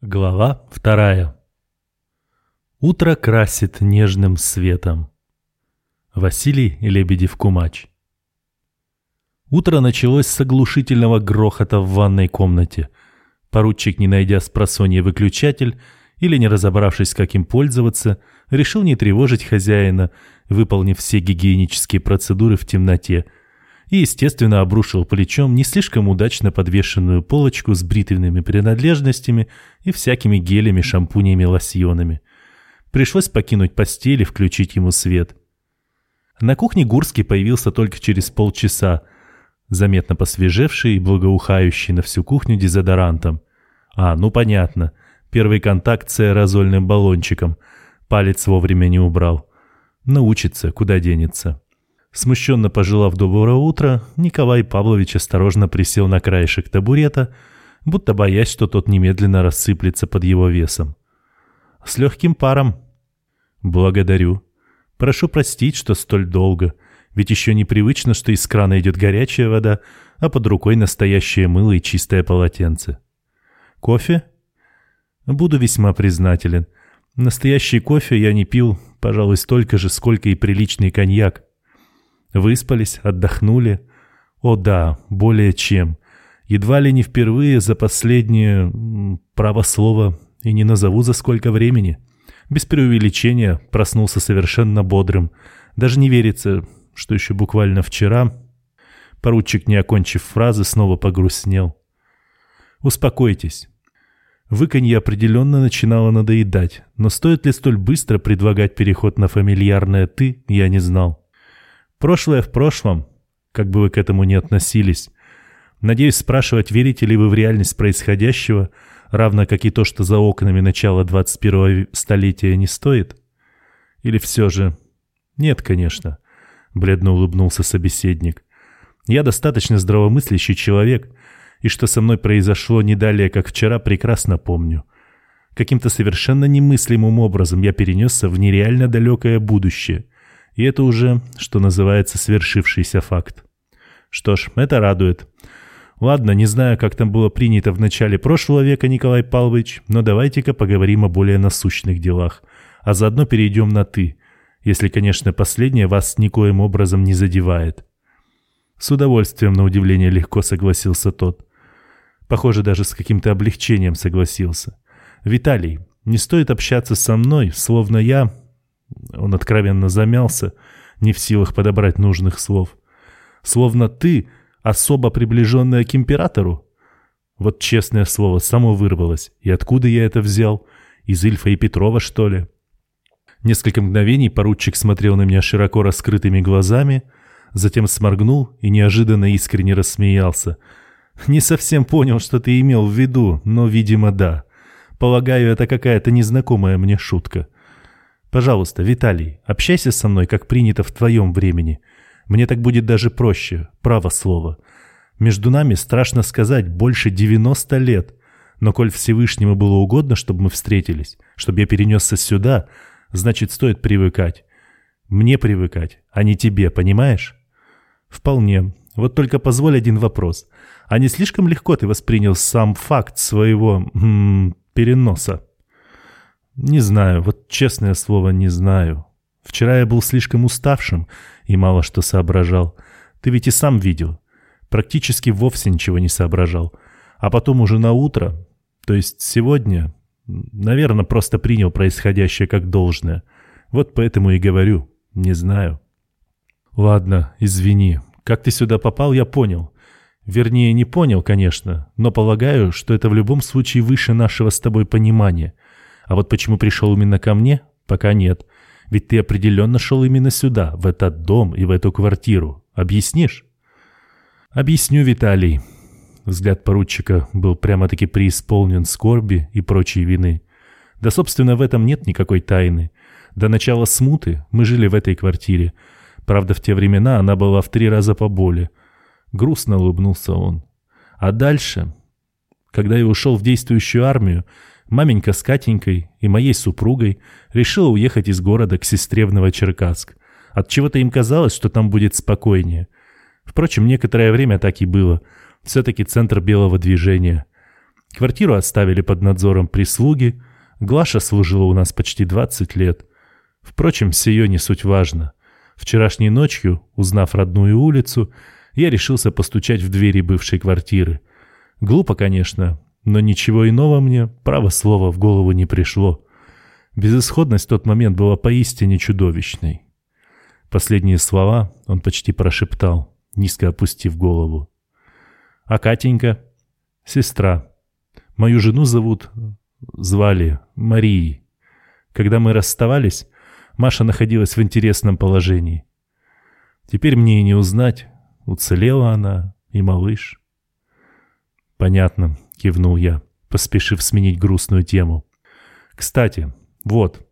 Глава вторая. Утро красит нежным светом. Василий Лебедев-Кумач. Утро началось с оглушительного грохота в ванной комнате. Поручик, не найдя с выключатель или не разобравшись, как им пользоваться, решил не тревожить хозяина, выполнив все гигиенические процедуры в темноте – и, естественно, обрушил плечом не слишком удачно подвешенную полочку с бритвенными принадлежностями и всякими гелями, шампунями, лосьонами. Пришлось покинуть постель и включить ему свет. На кухне Гурский появился только через полчаса, заметно посвежевший и благоухающий на всю кухню дезодорантом. А, ну понятно, первый контакт с аэрозольным баллончиком. Палец вовремя не убрал. Научится, куда денется. Смущенно пожелав доброго утра, Николай Павлович осторожно присел на краешек табурета, будто боясь, что тот немедленно рассыплется под его весом. «С легким паром». «Благодарю. Прошу простить, что столь долго, ведь еще непривычно, что из крана идет горячая вода, а под рукой настоящее мыло и чистое полотенце. Кофе?» «Буду весьма признателен. Настоящий кофе я не пил, пожалуй, столько же, сколько и приличный коньяк. Выспались, отдохнули. О да, более чем. Едва ли не впервые за последнее, право слова, и не назову за сколько времени. Без преувеличения проснулся совершенно бодрым. Даже не верится, что еще буквально вчера... Поручик, не окончив фразы, снова погрустнел. «Успокойтесь. Выканье определенно начинало надоедать, но стоит ли столь быстро предлагать переход на фамильярное «ты», я не знал. Прошлое в прошлом, как бы вы к этому ни относились. Надеюсь, спрашивать, верите ли вы в реальность происходящего, равно как и то, что за окнами начала 21 столетия не стоит? Или все же... Нет, конечно, бледно улыбнулся собеседник. Я достаточно здравомыслящий человек, и что со мной произошло не далее, как вчера, прекрасно помню. Каким-то совершенно немыслимым образом я перенесся в нереально далекое будущее — и это уже, что называется, свершившийся факт. Что ж, это радует. Ладно, не знаю, как там было принято в начале прошлого века, Николай Павлович, но давайте-ка поговорим о более насущных делах, а заодно перейдем на «ты», если, конечно, последнее вас никоим образом не задевает. С удовольствием, на удивление, легко согласился тот. Похоже, даже с каким-то облегчением согласился. «Виталий, не стоит общаться со мной, словно я он откровенно замялся, не в силах подобрать нужных слов. «Словно ты особо приближенная к императору?» Вот честное слово, само вырвалось. И откуда я это взял? Из Ильфа и Петрова, что ли? Несколько мгновений поручик смотрел на меня широко раскрытыми глазами, затем сморгнул и неожиданно искренне рассмеялся. «Не совсем понял, что ты имел в виду, но, видимо, да. Полагаю, это какая-то незнакомая мне шутка. Пожалуйста, Виталий, общайся со мной, как принято в твоем времени. Мне так будет даже проще, право слово. Между нами, страшно сказать, больше 90 лет. Но коль Всевышнему было угодно, чтобы мы встретились, чтобы я перенесся сюда, значит, стоит привыкать. Мне привыкать, а не тебе, понимаешь? Вполне. Вот только позволь один вопрос. А не слишком легко ты воспринял сам факт своего м -м, переноса? Не знаю, вот честное слово, не знаю. Вчера я был слишком уставшим и мало что соображал. Ты ведь и сам видел. Практически вовсе ничего не соображал. А потом уже на утро, то есть сегодня, наверное, просто принял происходящее как должное. Вот поэтому и говорю, не знаю. Ладно, извини. Как ты сюда попал, я понял. Вернее, не понял, конечно, но полагаю, что это в любом случае выше нашего с тобой понимания — а вот почему пришел именно ко мне, пока нет. Ведь ты определенно шел именно сюда, в этот дом и в эту квартиру. Объяснишь? Объясню, Виталий. Взгляд поручика был прямо-таки преисполнен скорби и прочей вины. Да, собственно, в этом нет никакой тайны. До начала смуты мы жили в этой квартире. Правда, в те времена она была в три раза поболее. Грустно улыбнулся он. А дальше, когда я ушел в действующую армию, маменька с Катенькой и моей супругой решила уехать из города к сестре в Новочеркасск. От чего то им казалось, что там будет спокойнее. Впрочем, некоторое время так и было. Все-таки центр белого движения. Квартиру оставили под надзором прислуги. Глаша служила у нас почти 20 лет. Впрочем, сие не суть важно. Вчерашней ночью, узнав родную улицу, я решился постучать в двери бывшей квартиры. Глупо, конечно, но ничего иного мне, право слова, в голову не пришло. Безысходность в тот момент была поистине чудовищной. Последние слова он почти прошептал, низко опустив голову. «А Катенька?» «Сестра. Мою жену зовут... звали Марией. Когда мы расставались, Маша находилась в интересном положении. Теперь мне и не узнать, уцелела она и малыш». «Понятно», — кивнул я, поспешив сменить грустную тему. «Кстати, вот,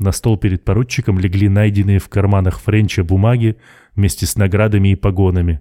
на стол перед поручиком легли найденные в карманах Френча бумаги вместе с наградами и погонами.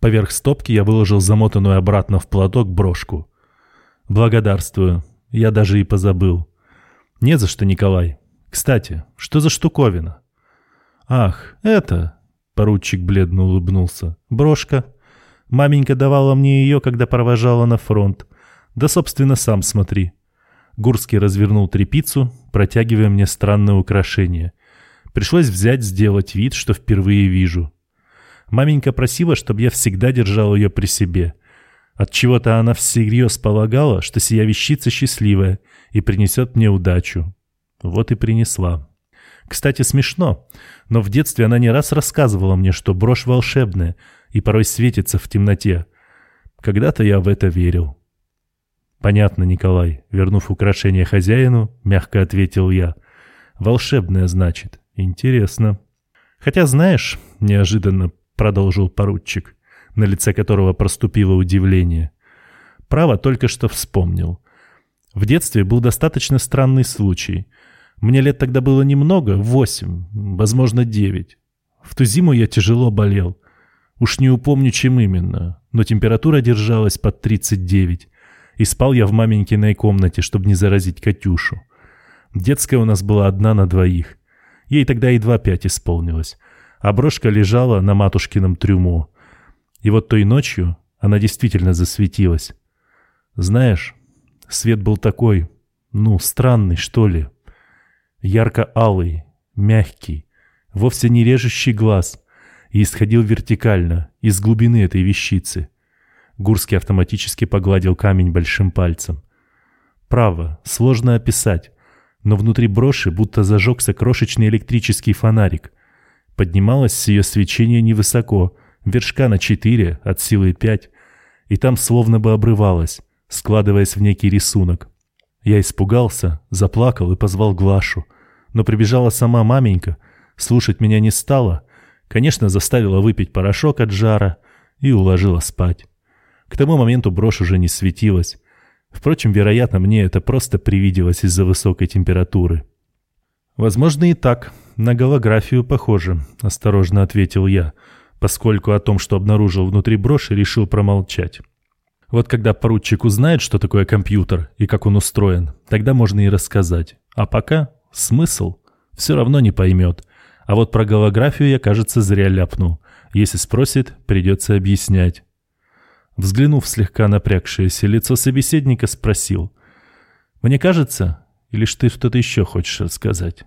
Поверх стопки я выложил замотанную обратно в платок брошку. «Благодарствую. Я даже и позабыл. Не за что, Николай. Кстати, что за штуковина?» «Ах, это...» — поручик бледно улыбнулся. «Брошка. Маменька давала мне ее, когда провожала на фронт. Да, собственно, сам смотри. Гурский развернул трепицу, протягивая мне странное украшение. Пришлось взять, сделать вид, что впервые вижу. Маменька просила, чтобы я всегда держал ее при себе. От чего то она всерьез полагала, что сия вещица счастливая и принесет мне удачу. Вот и принесла. Кстати, смешно, но в детстве она не раз рассказывала мне, что брошь волшебная и порой светится в темноте. Когда-то я в это верил. «Понятно, Николай», — вернув украшение хозяину, мягко ответил я. «Волшебное, значит. Интересно». «Хотя, знаешь», — неожиданно продолжил поручик, на лице которого проступило удивление. «Право только что вспомнил. В детстве был достаточно странный случай. Мне лет тогда было немного, восемь, возможно, девять. В ту зиму я тяжело болел. Уж не упомню, чем именно, но температура держалась под тридцать девять. И спал я в маменькиной комнате, чтобы не заразить Катюшу. Детская у нас была одна на двоих. Ей тогда едва пять исполнилось. А брошка лежала на матушкином трюмо. И вот той ночью она действительно засветилась. Знаешь, свет был такой, ну, странный, что ли. Ярко-алый, мягкий, вовсе не режущий глаз, и исходил вертикально, из глубины этой вещицы. Гурский автоматически погладил камень большим пальцем. Право, сложно описать, но внутри броши будто зажегся крошечный электрический фонарик. Поднималось с ее свечение невысоко, вершка на четыре, от силы пять, и там словно бы обрывалось, складываясь в некий рисунок. Я испугался, заплакал и позвал Глашу, но прибежала сама маменька, слушать меня не стала, конечно, заставила выпить порошок от жара и уложила спать. К тому моменту брошь уже не светилась. Впрочем, вероятно, мне это просто привиделось из-за высокой температуры. «Возможно и так. На голографию похоже», — осторожно ответил я, поскольку о том, что обнаружил внутри броши, решил промолчать. Вот когда поручик узнает, что такое компьютер и как он устроен, тогда можно и рассказать. А пока смысл все равно не поймет. А вот про голографию я, кажется, зря ляпнул. Если спросит, придется объяснять. Взглянув слегка напрягшееся лицо собеседника, спросил. «Мне кажется, или ты что-то еще хочешь рассказать?»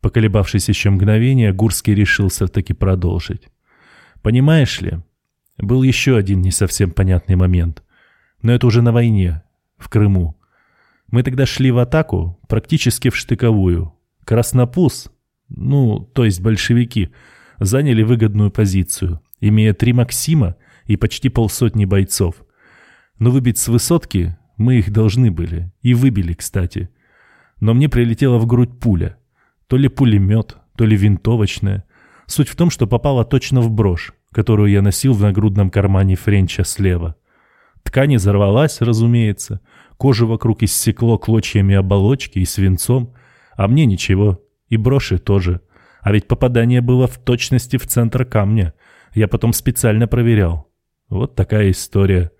Поколебавшись еще мгновение, Гурский решился таки продолжить. «Понимаешь ли, был еще один не совсем понятный момент. Но это уже на войне, в Крыму. Мы тогда шли в атаку, практически в штыковую. Краснопус, ну, то есть большевики, заняли выгодную позицию, имея три «Максима» и почти полсотни бойцов. Но выбить с высотки мы их должны были. И выбили, кстати. Но мне прилетела в грудь пуля. То ли пулемет, то ли винтовочная. Суть в том, что попала точно в брошь, которую я носил в нагрудном кармане Френча слева. Ткань взорвалась, разумеется. Кожа вокруг иссекло клочьями оболочки и свинцом. А мне ничего. И броши тоже. А ведь попадание было в точности в центр камня. Я потом специально проверял. Вот такая история.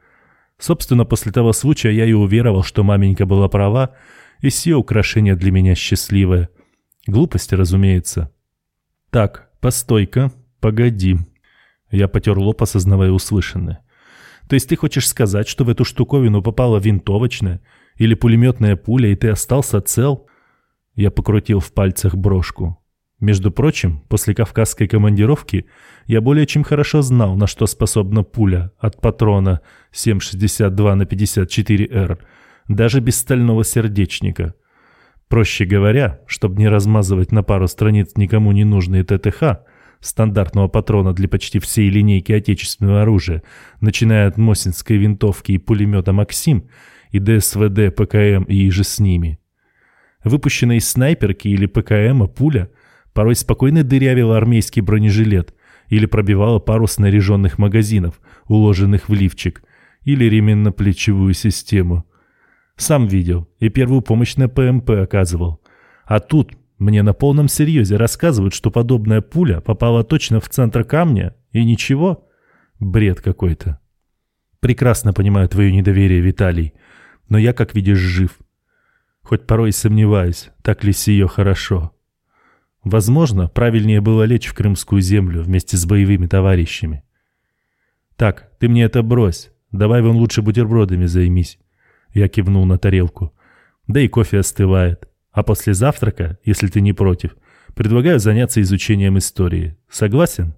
Собственно, после того случая я и уверовал, что маменька была права, и все украшения для меня счастливые. Глупости, разумеется. Так, постой-ка, погоди. Я потер лоб, осознавая услышанное. То есть ты хочешь сказать, что в эту штуковину попала винтовочная или пулеметная пуля, и ты остался цел? Я покрутил в пальцах брошку. Между прочим, после кавказской командировки я более чем хорошо знал, на что способна пуля от патрона 7,62 на 54Р, даже без стального сердечника. Проще говоря, чтобы не размазывать на пару страниц никому не нужные ТТХ, стандартного патрона для почти всей линейки отечественного оружия, начиная от Мосинской винтовки и пулемета «Максим» и ДСВД, ПКМ и же с ними. Выпущенная из снайперки или ПКМа пуля – порой спокойно дырявила армейский бронежилет или пробивала пару снаряженных магазинов, уложенных в лифчик, или ременно-плечевую систему. Сам видел и первую помощь на ПМП оказывал. А тут мне на полном серьезе рассказывают, что подобная пуля попала точно в центр камня, и ничего. Бред какой-то. Прекрасно понимаю твое недоверие, Виталий, но я, как видишь, жив. Хоть порой и сомневаюсь, так ли сие хорошо. Возможно, правильнее было лечь в крымскую землю вместе с боевыми товарищами. «Так, ты мне это брось. Давай вон лучше бутербродами займись». Я кивнул на тарелку. «Да и кофе остывает. А после завтрака, если ты не против, предлагаю заняться изучением истории. Согласен?»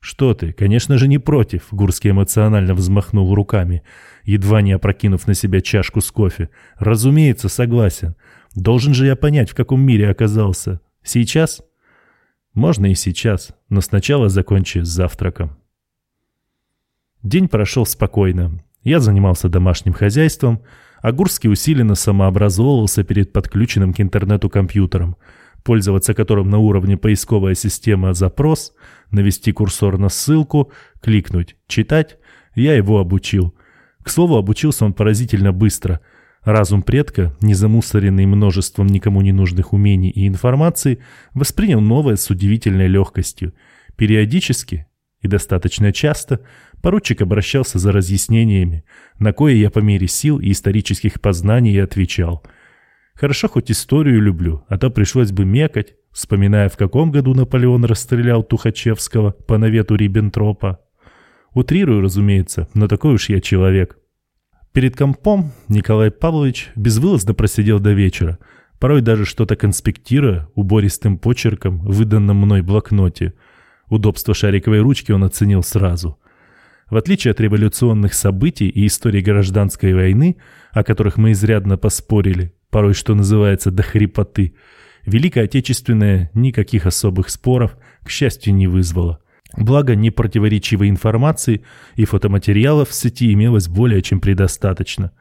«Что ты? Конечно же не против», — Гурский эмоционально взмахнул руками, едва не опрокинув на себя чашку с кофе. «Разумеется, согласен. Должен же я понять, в каком мире оказался. Сейчас? Можно и сейчас, но сначала закончи с завтраком. День прошел спокойно. Я занимался домашним хозяйством, а усиленно самообразовывался перед подключенным к интернету компьютером, пользоваться которым на уровне поисковая система «Запрос», навести курсор на ссылку, кликнуть «Читать», я его обучил. К слову, обучился он поразительно быстро – Разум предка, не замусоренный множеством никому не нужных умений и информации, воспринял новое с удивительной легкостью. Периодически и достаточно часто поручик обращался за разъяснениями, на кое я по мере сил и исторических познаний отвечал. Хорошо хоть историю люблю, а то пришлось бы мекать, вспоминая, в каком году Наполеон расстрелял Тухачевского по навету Риббентропа. Утрирую, разумеется, но такой уж я человек. Перед компом Николай Павлович безвылазно просидел до вечера, порой даже что-то конспектируя убористым почерком в выданном мной блокноте. Удобство шариковой ручки он оценил сразу. В отличие от революционных событий и истории гражданской войны, о которых мы изрядно поспорили, порой, что называется, до хрипоты, Великая Отечественная никаких особых споров, к счастью, не вызвала. Благо, непротиворечивой информации и фотоматериалов в сети имелось более чем предостаточно.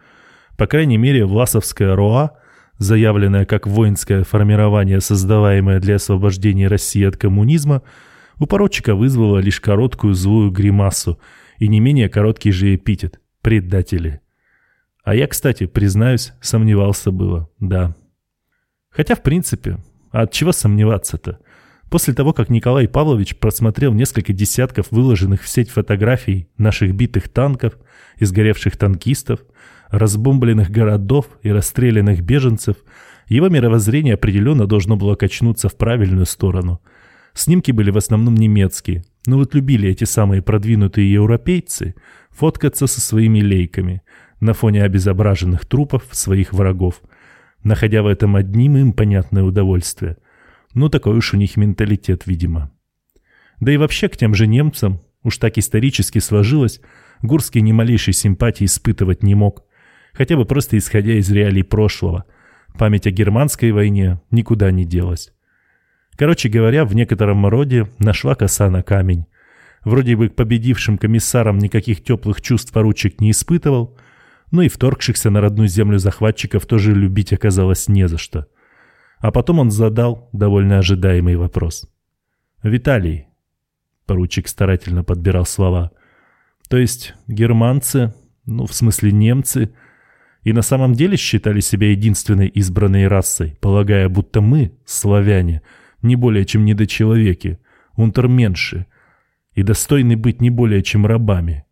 По крайней мере, Власовская РОА, заявленная как воинское формирование, создаваемое для освобождения России от коммунизма, у поручика вызвала лишь короткую злую гримасу и не менее короткий же эпитет – предатели. А я, кстати, признаюсь, сомневался было, да. Хотя, в принципе, от чего сомневаться-то? После того, как Николай Павлович просмотрел несколько десятков выложенных в сеть фотографий наших битых танков, изгоревших танкистов, разбомбленных городов и расстрелянных беженцев, его мировоззрение определенно должно было качнуться в правильную сторону. Снимки были в основном немецкие, но вот любили эти самые продвинутые европейцы фоткаться со своими лейками на фоне обезображенных трупов своих врагов, находя в этом одним им понятное удовольствие – ну, такой уж у них менталитет, видимо. Да и вообще к тем же немцам, уж так исторически сложилось, Гурский ни малейшей симпатии испытывать не мог. Хотя бы просто исходя из реалий прошлого. Память о германской войне никуда не делась. Короче говоря, в некотором роде нашла коса на камень. Вроде бы к победившим комиссарам никаких теплых чувств поручик не испытывал, но и вторгшихся на родную землю захватчиков тоже любить оказалось не за что. А потом он задал довольно ожидаемый вопрос. «Виталий», — поручик старательно подбирал слова, — «то есть германцы, ну, в смысле немцы, и на самом деле считали себя единственной избранной расой, полагая, будто мы, славяне, не более чем недочеловеки, унтерменши, и достойны быть не более чем рабами.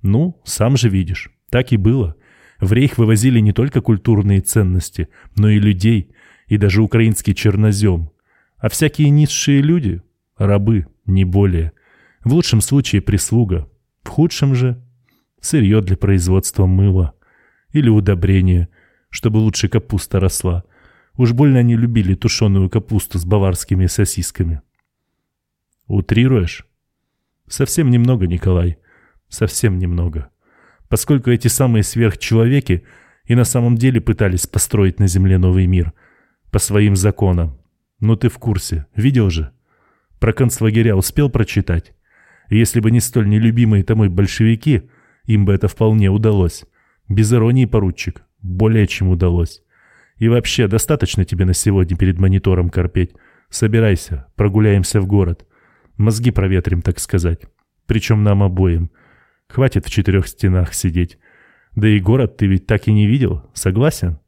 Ну, сам же видишь, так и было. В рейх вывозили не только культурные ценности, но и людей, и даже украинский чернозем. А всякие низшие люди — рабы, не более. В лучшем случае прислуга, в худшем же — Сырье для производства мыла. Или удобрение, чтобы лучше капуста росла. Уж больно они любили тушеную капусту с баварскими сосисками. Утрируешь? Совсем немного, Николай. Совсем немного. Поскольку эти самые сверхчеловеки и на самом деле пытались построить на Земле новый мир. По своим законам. Ну ты в курсе. Видел же? Про концлагеря успел прочитать? Если бы не столь нелюбимые тобой большевики, им бы это вполне удалось. Без иронии, поручик. Более чем удалось. И вообще, достаточно тебе на сегодня перед монитором корпеть. Собирайся, прогуляемся в город. Мозги проветрим, так сказать. Причем нам обоим. Хватит в четырех стенах сидеть. Да и город ты ведь так и не видел. Согласен?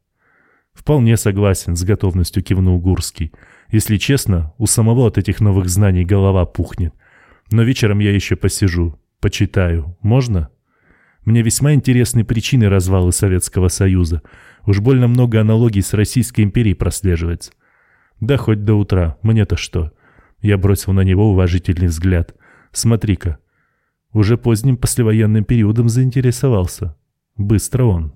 Вполне согласен, с готовностью кивнул Гурский. Если честно, у самого от этих новых знаний голова пухнет. Но вечером я еще посижу, почитаю. Можно? Мне весьма интересны причины развала Советского Союза. Уж больно много аналогий с Российской империей прослеживается. Да хоть до утра, мне-то что? Я бросил на него уважительный взгляд. Смотри-ка. Уже поздним послевоенным периодом заинтересовался. Быстро он.